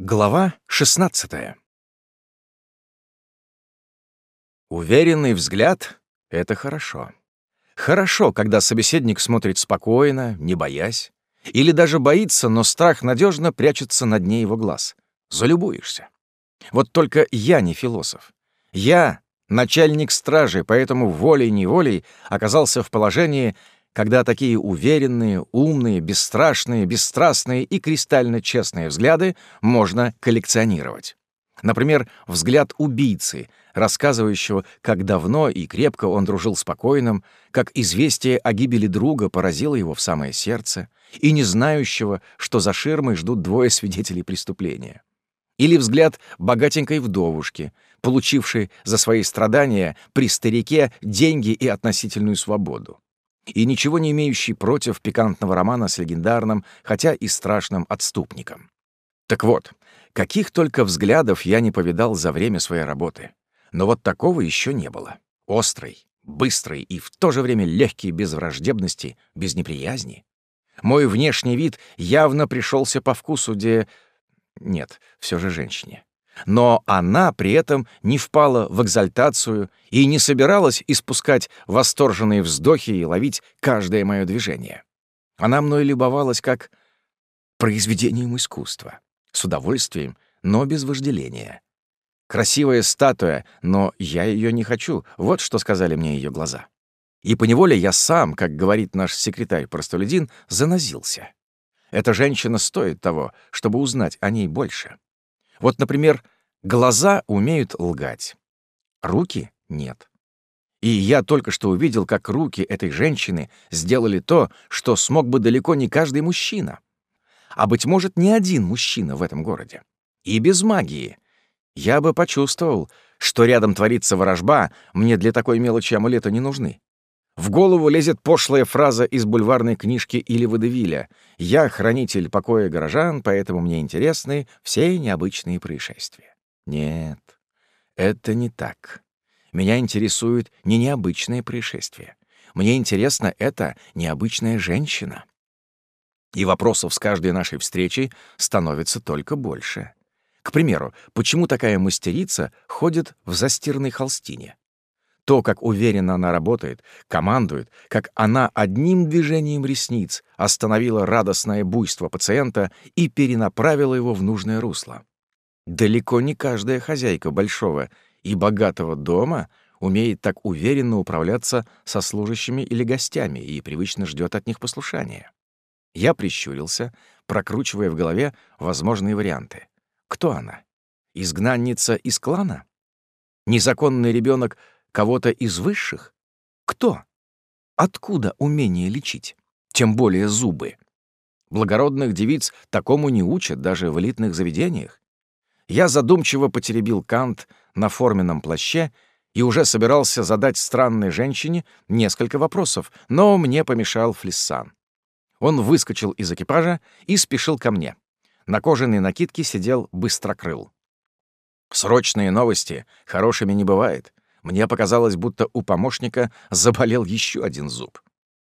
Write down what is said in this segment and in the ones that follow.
Глава 16 Уверенный взгляд — это хорошо. Хорошо, когда собеседник смотрит спокойно, не боясь, или даже боится, но страх надежно прячется на дне его глаз. Залюбуешься. Вот только я не философ. Я — начальник стражи, поэтому волей-неволей оказался в положении, когда такие уверенные, умные, бесстрашные, бесстрастные и кристально честные взгляды можно коллекционировать. Например, взгляд убийцы, рассказывающего, как давно и крепко он дружил с покойным, как известие о гибели друга поразило его в самое сердце, и не знающего, что за ширмой ждут двое свидетелей преступления. Или взгляд богатенькой вдовушки, получившей за свои страдания при старике деньги и относительную свободу и ничего не имеющий против пикантного романа с легендарным, хотя и страшным отступником. Так вот, каких только взглядов я не повидал за время своей работы. Но вот такого еще не было. Острый, быстрый и в то же время легкий без враждебности, без неприязни. Мой внешний вид явно пришелся по вкусу, где... Нет, все же женщине. Но она при этом не впала в экзальтацию и не собиралась испускать восторженные вздохи и ловить каждое мое движение. Она мной любовалась как произведением искусства, с удовольствием, но без вожделения. Красивая статуя, но я ее не хочу, вот что сказали мне ее глаза. И поневоле я сам, как говорит наш секретарь-простолюдин, занозился. Эта женщина стоит того, чтобы узнать о ней больше. Вот, например, глаза умеют лгать, руки — нет. И я только что увидел, как руки этой женщины сделали то, что смог бы далеко не каждый мужчина. А, быть может, ни один мужчина в этом городе. И без магии. Я бы почувствовал, что рядом творится ворожба, мне для такой мелочи амулета не нужны. В голову лезет пошлая фраза из бульварной книжки или Водевиля «Я хранитель покоя горожан, поэтому мне интересны все необычные происшествия». Нет, это не так. Меня интересует не необычное происшествие. Мне интересна эта необычная женщина. И вопросов с каждой нашей встречей становится только больше. К примеру, почему такая мастерица ходит в застиранной холстине? То, как уверенно она работает, командует, как она одним движением ресниц остановила радостное буйство пациента и перенаправила его в нужное русло. Далеко не каждая хозяйка большого и богатого дома умеет так уверенно управляться со служащими или гостями и привычно ждет от них послушания. Я прищурился, прокручивая в голове возможные варианты. Кто она? Изгнанница из клана? Незаконный ребенок Кого-то из высших? Кто? Откуда умение лечить? Тем более зубы. Благородных девиц такому не учат даже в элитных заведениях. Я задумчиво потеребил кант на форменном плаще и уже собирался задать странной женщине несколько вопросов, но мне помешал Флиссан. Он выскочил из экипажа и спешил ко мне. На кожаной накидке сидел быстрокрыл. Срочные новости хорошими не бывает. Мне показалось, будто у помощника заболел еще один зуб.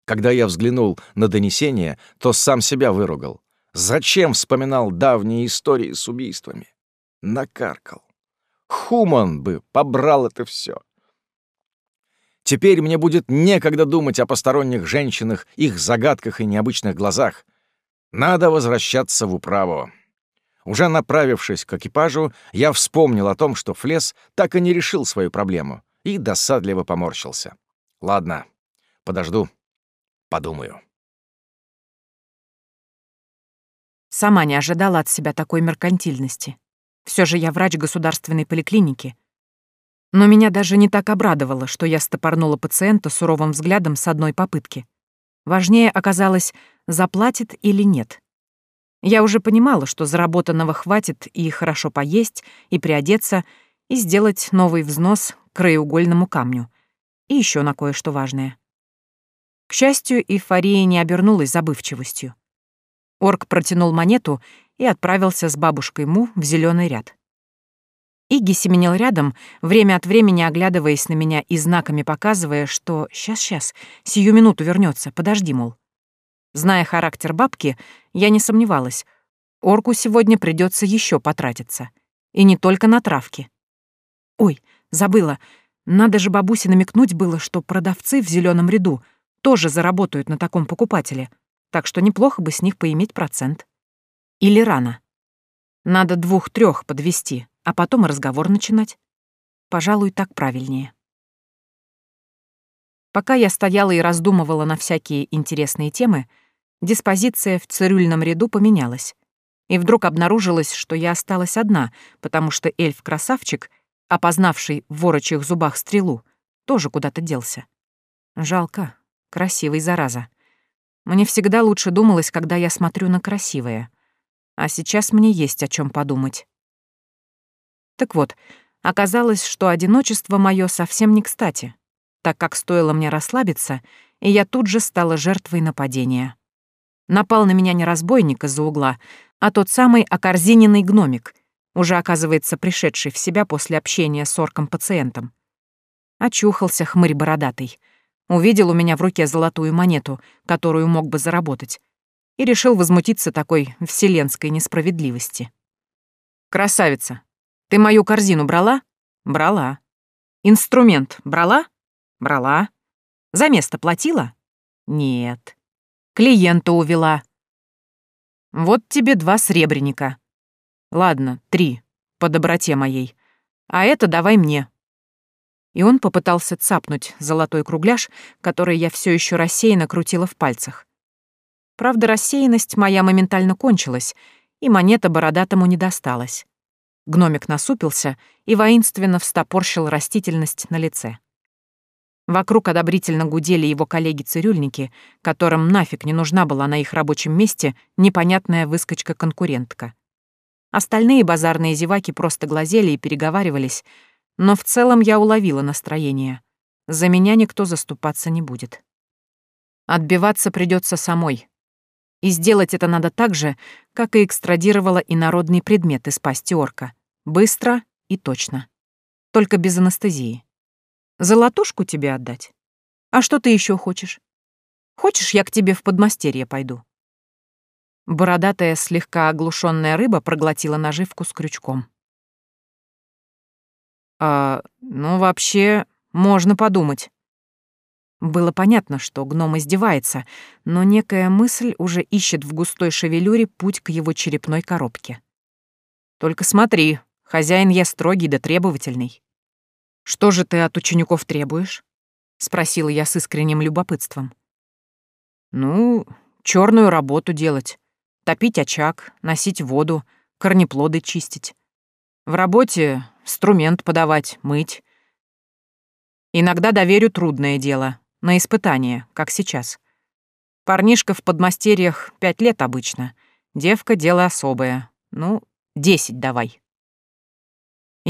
Когда я взглянул на донесение, то сам себя выругал. Зачем вспоминал давние истории с убийствами? Накаркал. Хуман бы побрал это все. Теперь мне будет некогда думать о посторонних женщинах, их загадках и необычных глазах. Надо возвращаться в управу. Уже направившись к экипажу, я вспомнил о том, что Флес так и не решил свою проблему, и досадливо поморщился. «Ладно, подожду, подумаю». Сама не ожидала от себя такой меркантильности. Все же я врач государственной поликлиники. Но меня даже не так обрадовало, что я стопорнула пациента суровым взглядом с одной попытки. Важнее оказалось, заплатит или нет. Я уже понимала, что заработанного хватит и хорошо поесть, и приодеться, и сделать новый взнос к краеугольному камню. И еще на кое-что важное. К счастью, эйфория не обернулась забывчивостью. Орк протянул монету и отправился с бабушкой Му в зеленый ряд. Игги семенил рядом, время от времени оглядываясь на меня и знаками показывая, что «сейчас-сейчас, сию минуту вернется, подожди, мол». Зная характер бабки, я не сомневалась. Орку сегодня придется еще потратиться. И не только на травки. Ой, забыла. Надо же бабусе намекнуть было, что продавцы в зеленом ряду тоже заработают на таком покупателе, так что неплохо бы с них поиметь процент. Или рано. Надо двух-трех подвести, а потом разговор начинать. Пожалуй, так правильнее. Пока я стояла и раздумывала на всякие интересные темы, диспозиция в цирюльном ряду поменялась. И вдруг обнаружилось, что я осталась одна, потому что эльф-красавчик опознавший в ворочьих зубах стрелу, тоже куда-то делся. Жалко, красивый зараза. Мне всегда лучше думалось, когда я смотрю на красивое. А сейчас мне есть о чем подумать. Так вот, оказалось, что одиночество мое совсем не кстати, так как стоило мне расслабиться, и я тут же стала жертвой нападения. Напал на меня не разбойник из-за угла, а тот самый окорзиненный гномик, уже, оказывается, пришедший в себя после общения с орком-пациентом. Очухался хмырь бородатый. Увидел у меня в руке золотую монету, которую мог бы заработать, и решил возмутиться такой вселенской несправедливости. «Красавица, ты мою корзину брала?» «Брала». «Инструмент брала?» «Брала». «За место платила?» «Нет». «Клиента увела». «Вот тебе два сребреника. Ладно, три, по доброте моей. А это давай мне. И он попытался цапнуть золотой кругляш, который я все еще рассеянно крутила в пальцах. Правда, рассеянность моя моментально кончилась, и монета бородатому не досталась. Гномик насупился и воинственно встопорщил растительность на лице. Вокруг одобрительно гудели его коллеги-цирюльники, которым нафиг не нужна была на их рабочем месте непонятная выскочка-конкурентка. Остальные базарные зеваки просто глазели и переговаривались, но в целом я уловила настроение. За меня никто заступаться не будет. Отбиваться придется самой. И сделать это надо так же, как и экстрадировала инородный предмет из пасти орка. Быстро и точно. Только без анестезии. Золотушку тебе отдать? А что ты еще хочешь? Хочешь, я к тебе в подмастерье пойду? Бородатая, слегка оглушенная рыба проглотила наживку с крючком. «А, ну, вообще, можно подумать». Было понятно, что гном издевается, но некая мысль уже ищет в густой шевелюре путь к его черепной коробке. «Только смотри, хозяин я строгий да требовательный». «Что же ты от учеников требуешь?» — спросила я с искренним любопытством. «Ну, черную работу делать топить очаг, носить воду, корнеплоды чистить. В работе инструмент подавать, мыть. Иногда доверю трудное дело, на испытание, как сейчас. Парнишка в подмастерьях пять лет обычно, девка — дело особое. Ну, десять давай.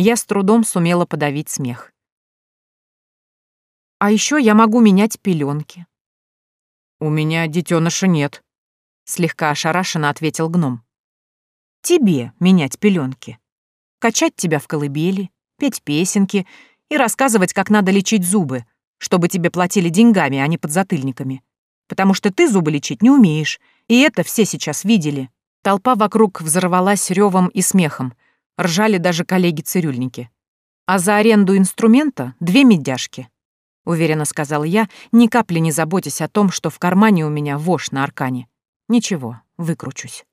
Я с трудом сумела подавить смех. А еще я могу менять пеленки. У меня детеныша нет, слегка ошарашенно ответил гном. Тебе менять пеленки, качать тебя в колыбели, петь песенки и рассказывать, как надо лечить зубы, чтобы тебе платили деньгами, а не подзатыльниками. Потому что ты зубы лечить не умеешь, и это все сейчас видели. Толпа вокруг взорвалась ревом и смехом. Ржали даже коллеги-цирюльники. А за аренду инструмента — две медяшки. Уверенно сказал я, ни капли не заботясь о том, что в кармане у меня вошь на аркане. Ничего, выкручусь.